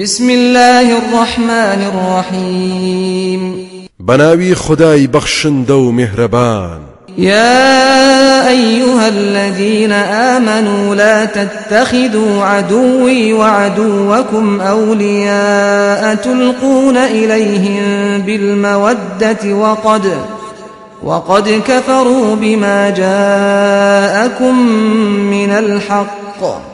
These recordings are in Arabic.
بسم الله الرحمن الرحيم. بناوي خداي بخشن دو مهربان. يا أيها الذين آمنوا لا تتخذوا عدوي وعدوكم أولياء تلقون إليهم بالمودة وقد وقد كفروا بما جاءكم من الحق.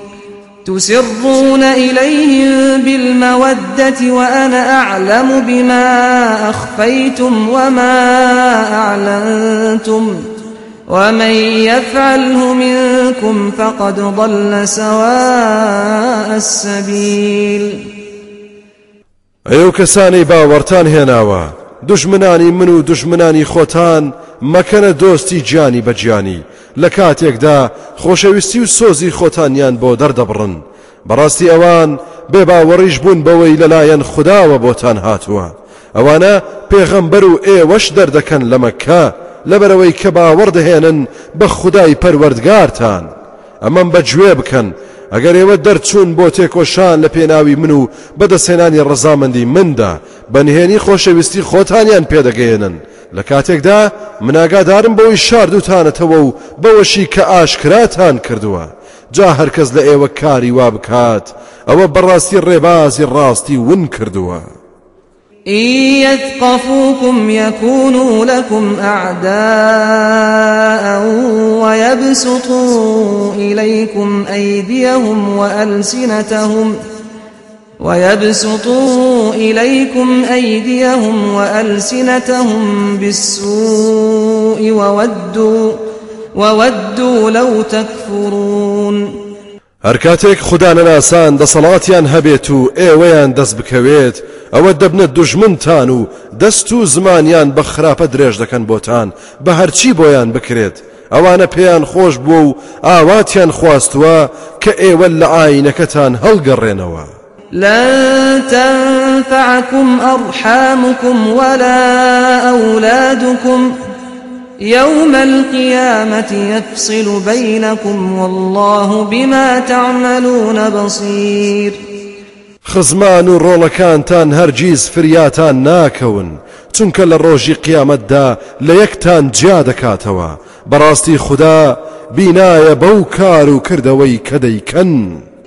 تسرون إليهم بالمودة وأنا أعلم بما أخفيتم وما أعلنتم ومن يفعله منكم فقد ضل سواء السبيل. ئەو کەسانی باوەرتان هێناوە دژمنانی من و دژمنانی خۆتان مەکەنە دۆستی گیانی بەجیانی لە کاتێکدا خۆشەویستی و سۆزی خۆتانیان بۆ دەردەبڕن. بەڕاستی ئەوان بێباوەڕیش بوون بەوەی لەلایەن خداوە بۆتان هاتووە. ئەوانە پێغەمبەر و ئێوەش دەردەکەن لە مەکە لەبەرەوەی کە باوەڕدەهێنن بە خدای پەروەردگارتان. ئەمەم بەگوێ بکەن. ئەگەر ئێوە دەرچوون بۆ تێکۆشان لە پێناوی من و بەدەسێنانی ڕزامەندی مندا بەنهێنی خۆشەویستی خۆتانیان پێدەگەێنن لە کاتێکدا مناگادارم بەوەی شاردوتانەتەوە و بەوەشی کە ئاشکراتان کردووە. جا هەرکەس لە ئێوە کاری وا بکات ئەوە بەڕاستی ڕێبازی ڕاستی ون کردووە. يثقفوكم يكونوا لكم أعداء ويبسطوا إليكم أيديهم وألسنتهم ويبسطوا إليكم أيديهم وألسنتهم بالسوء وودوا وودوا لو تكفرون هەر کاتێک خوددا نەناسان دەسەڵاتیان هەبێت و ئێوەیان دەست بکەوێت ئەوە دەبنە دوژمنتان و دەست و زمانیان بە خراپە درێژ دەکەن بۆتان بە هەرچی بۆیان بکرێت. ئەوانە پێیان خۆش بوو و ئاواتیان خواستووە کە ئێوە لە ئاینەکەتان هەڵگەڕێنەوە. لن تنفعكم أرحامكم ولا أولادكم. يوم القيامة يفصل بينكم والله بما تعملون بصير. خزمان و ڕۆڵەکانتان هەرگیز فریاتان ناکەون. چونکە لە ڕۆژی قیامەتدا لە یەکتان جیا دەکاتەوە. بەڕاستی خوددا بینایە بەو کار و کردەوەی کە دەیکەن.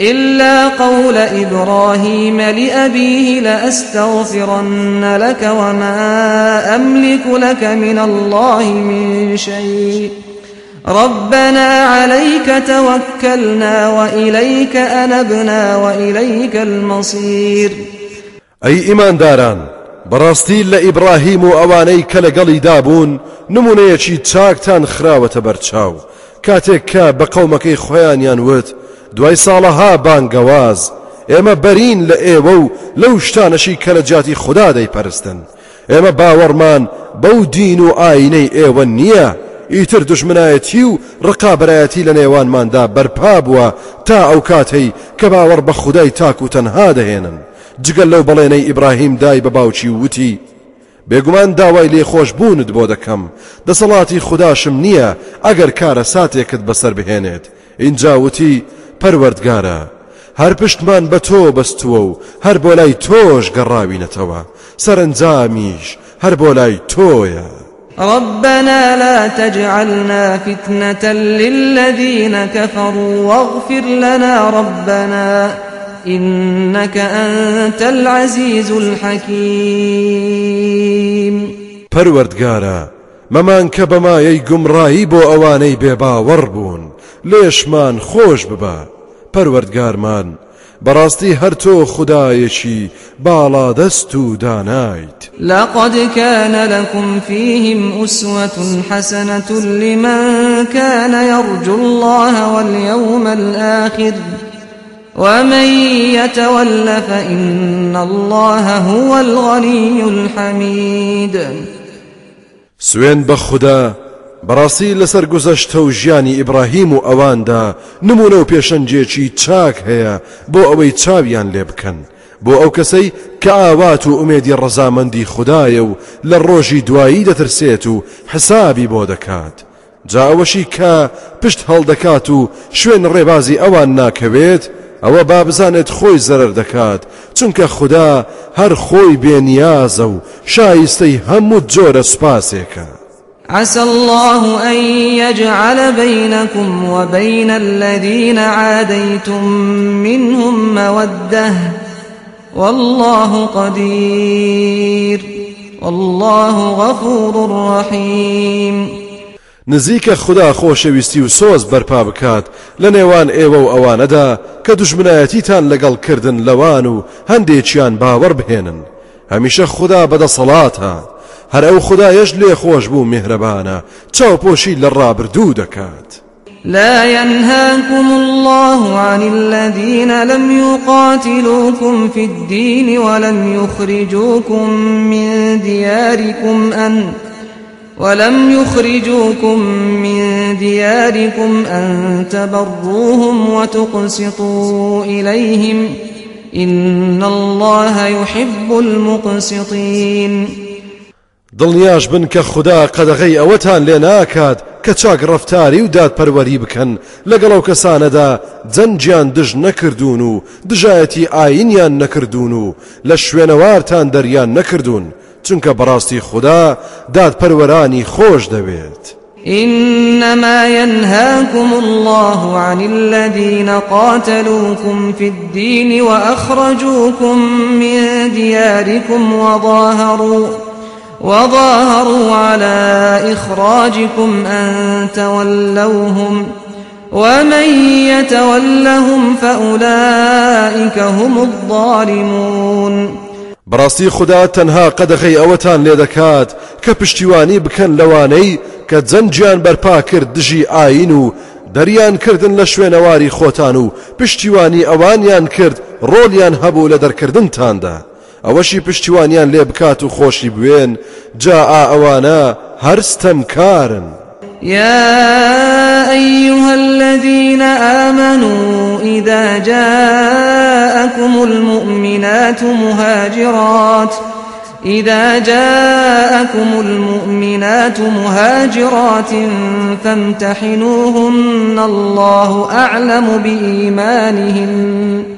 إلا قول إبراهيم لأبيه لأستغفرن لك وما أملك لك من الله من شيء. ربنا عليك توكلنا وإليك أنبنا وإليك المصير. أي إيمان داران بەڕاستی لە ئیبراهیم و ئەوانەی کە لەگەڵی دابوون نمونەیەکی چاکتان خراوەتە بەرچاو کاتێک کە دوای ساڵەها بانگەواز. ئێمە بەرین لە ئێوە و لەو شتانەشی کە لە جاتی خوددا دەیپەرستن. ئێمە باوەڕمان بەو دین و ئاینەی ئێوە نییە. ئیتر دژمنایەتی و ڕقابەتی لە نێوانماندا بەرپا بووە تا ئەو کاتەی کە باوەڕ بە خودای تاک و تەنها دەهێنن. جگەل لەو بەڵێنەی ئیبراهیم دای بە باوچی وتی بێگومان داوای لێ خۆش بوونت بۆ دەکەم. دەسەڵاتی خودداشم نییە. ئەگەر کارە ساتێکت بەسەر بهێنێت. اینجا وتی پەروەردگارە هەر پشتمان بە تۆ بەستووە و هەر بۆ لای تۆش گەڕاوینەتەوە سەرنجامیش هەر بۆ لای تۆیە. ربنا لا تجعلنا فتنة للذين كفروا واغفر لنا ربنا إنك أنت العزيز الحكيم. پەروەردگارە مەمان کە بەمایەی گومڕایی بۆ ئەوانەی بێباوەڕ بوون. لێشمان خۆش ببە پەروەردگارمان بەڕاستی تۆ خدایەکی باڵا دەست و دانایت. لقد كان لكم فيهم أسوة حسنة لمن كان يرجو الله واليوم الآخر. ومن يتول فإن الله هو الغني الحميد. سوێن بە خوددا بەڕاستی لەسەر گوزەشتە و ژیانی ئیبراهیم و ئەواندا نمونە و پێشەنجێکی چاک هەیە بۆ ئەوەی چاویان لێ بکەن. بۆ ئەو کەسەی کە ئاوات و ئومێدی ڕەزامەندی خدایە و لە ڕۆژی دوایی دەترسێت و حسابی بۆ دەکات. جاوەشی کە پشت هەڵدەکات و شوێن ڕێبازی ئەوان ناکەوێت ئەوە با بزانێت خۆی زەرەر دەکات چونکە خوددا هەر خۆی بێنیازە و شایستەی هەموو جۆرە سوپاسێکە. عسى الله أن يجعل بينكم وبين الذين عاديتم منهم مودة. والله قدير. والله غفور رحيم. نزیکە خدا خۆشەویستی و سۆز بەرپا بکات. لە نێوان ئێوە و ئەوانەدا کە دوژمنایەتیتان لەگەڵ کردن لەوان و هەندێکیان باوەڕ بهێنن. هەمیشە خدا بەدەسەڵاتە. هەر ئەو خدایەش لێ خۆش بوو میهرەبانە چاوپۆشی لە ڕابردوو دەکات. لا ينهاكم الله عن الذين لم يقاتلوكم في الدين ولم يخرجوكم من دياركم أن ولم يخرجوكم من دياركم أن تبروهم وتقسطوا إليهم إن الله يحب المقسطين. دڵنیاش بن کە خوددا قەدەغی ئەوەتان لێ ناکات کە چاک ڕفتاری و دادپەروەری بکەن لەگەڵ ئەو کەسانەدا جەنجیان دژ نەکردوون و دژایەتی ئاینیان نەکردوون و لە شوێنەوارتان دەریان نەکردوون چونکە بەڕاستی خوددا دادپەروەرانی خۆش دەوێت. إنما ينهاكم الله عن الذين قاتلوكم في الدين وأخرجوكم من دياركم وظاهروا وظاهروا على إخراجكم أن تولوهم ومن يتولهم فأولئك هم الظالمون. بەڕاستی خدا تەنها قەدەخەی ئەوەتان لێ دەکات کە پشتیوانی بکەن لەوانەی کە کرد دژی ئاین و دەریان کردن لە شوێنەواری خۆتان و پشتیوانی ئەوانیان کرد ڕۆلیان هەبوو لە ئەوەشی پشتیوانیان لێ بکات و خۆشی بوێن جا کارن. يا أيها الذين آمنوا إذا جاءكم المؤمنات مهاجرات إذا جاءكم المؤمنات مهاجرات فامتحنوهن الله أعلم بإيمانهن.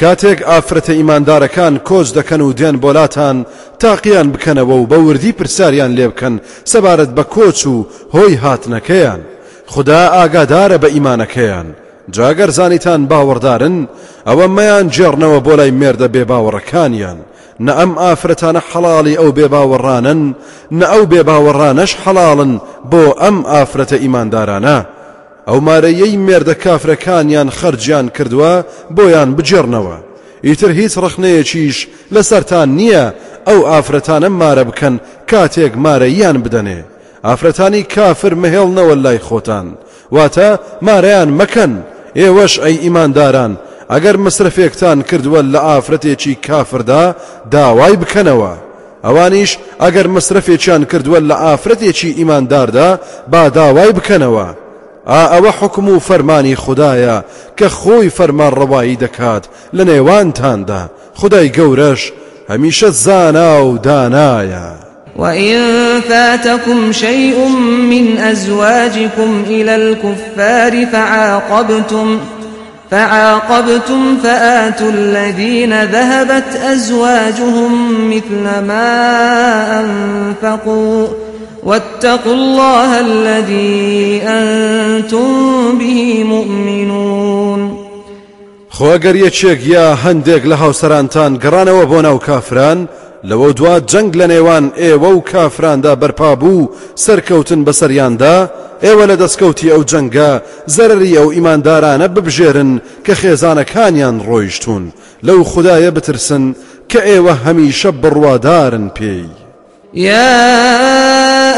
کاتێک ئافرەتە ئیماندارەکان کۆچ دەکەن و دێن بۆلاتان تاقییان بکەنەوە و بە وردی پرسیاریان لێ بکەن. سەبارەت بە کۆچ و هۆی هاتنەکەیان. خدا ئاگادارە بە ئیمانەکەیان. جاگەر زانیتان باوەڕدارن ئەوە مەیان جێڕنەوە بۆ لای مێردە بێ باوەڕەکانیان نە ئەم ئافرەتانە حەڵاڵی ئەو بێ باوەڕانن نە ئەو بێ باوەڕانەش حەڵاڵن بۆ ئەم ئافرەتە ئیماندارانە. ئەو مارەیەی مێردە کافرەکانیان خەرجیان کردووە بۆیان بجێڕنەوە. ئیتر هیچ ڕخنەیەکیش لەسەرتان نییە ئەو ئافرەتانە مارە بکەن کاتێک مارە یان بدەنێ. ئافرەتانی کافر مهێڵنەوە لای خۆتان. واتە مارەیان مەکەن. ئێوەش ئەی ئیمانداران ئەگەر مصرفێکتان کردووە لە ئافرەتێکی کافردا داوای بکەنەوە. ئەوانیش ئەگەر مصرفێکیان کردووە لە ئافرەتێکی ئیمانداردا با داوای بکەنەوە. ئەوە حکم و فەرمانی خدایە کە خۆی فەرمان ڕەوایی دەکات لە نێوانتاندا. خدای گەورەش هەمیشە زانا و وإن فاتكم شيء من أزواجكم إلى الكفار فعاقبتم فعاقبتم فآتوا الذين ذهبت أزواجهم مثل ما أنفقوا. واتقوا الله الذي أنتم به مؤمنون خۆگەر یەکێک یا هەندێک لە هاوسەرانتان گەڕانەوە بۆ ناو کافران لەوە دوا جەنگ لە نێوان ئێوە و کافراندا بەرپا بوو سەرکەوتن بەسەریاندا ئێوە لە دەستکەوتی ئەو جەنگە زەرری ئەو ئیماندارانە ببژێرن کە خێزانەکانیان ڕۆیشتون لەو خدایە بترسن کە ئێوە هەمیشە بڕوادارن پێی. يا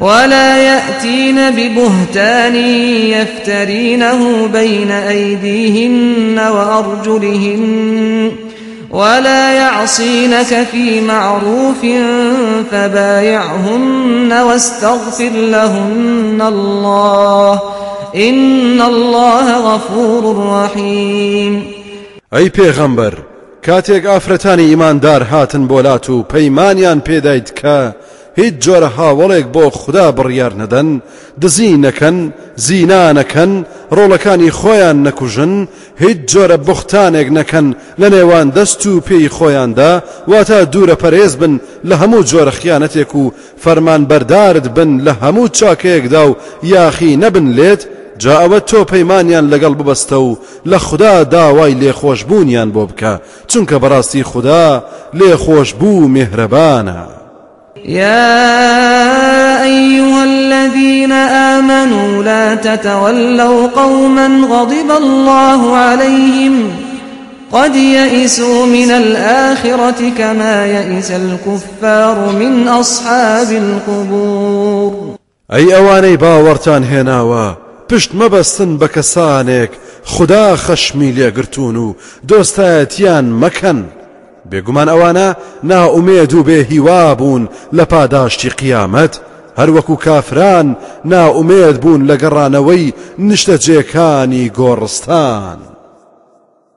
ولا يأتين ببهتان يفترينه بين أيديهن وأرجلهن ولا يعصينك في معروف فبايعهن واستغفر لهن الله إن الله غفور رحيم. أي پیغمبر کاتێک ئافرەتانی ئیماندار هاتن بۆلات و پەیمانیان پێدایت هیچ جۆرە هاوڵێک بۆ خوددا بڕیار نەدەن دزی نەکەن زینا نەکەن ڕۆڵەکانی خۆیان نەکوژن هیچ جۆرە بختانێک نەکەن لە نێوان دەست و پێی خۆیاندا واتە دوورە پەرێز بن لە هەموو جۆرە خیانەتێک و فەرمان بەردارت بن لە هەموو چاکەیەکدا و یاخی نەبن لێت جا ئەوە تۆ پەیمانیان لەگەڵ ببەستە و لە خوددا داوای لێخۆشببوونیان بۆ بکە چونکە بەڕاستی خوددا لێخۆشببوو میهرەبانە. يا أيها الذين آمنوا لا تتولوا قوما غضب الله عليهم قد يئسوا من الآخرة كما يئس الكفار من أصحاب القبور. أي أواني باورتان هناوا پشت مەبەستن بە کەسانێک خدا خەشمی لێگرتون و دۆستایەتیان مەکەن. بێگومان ئەوانە ناومێد و بێ هیوا بوون لە پاداشتی قیامەت هەروەکو کافران ناومێد بوون لە گەڕانەوەی نیشتە جێکانی گۆڕستان.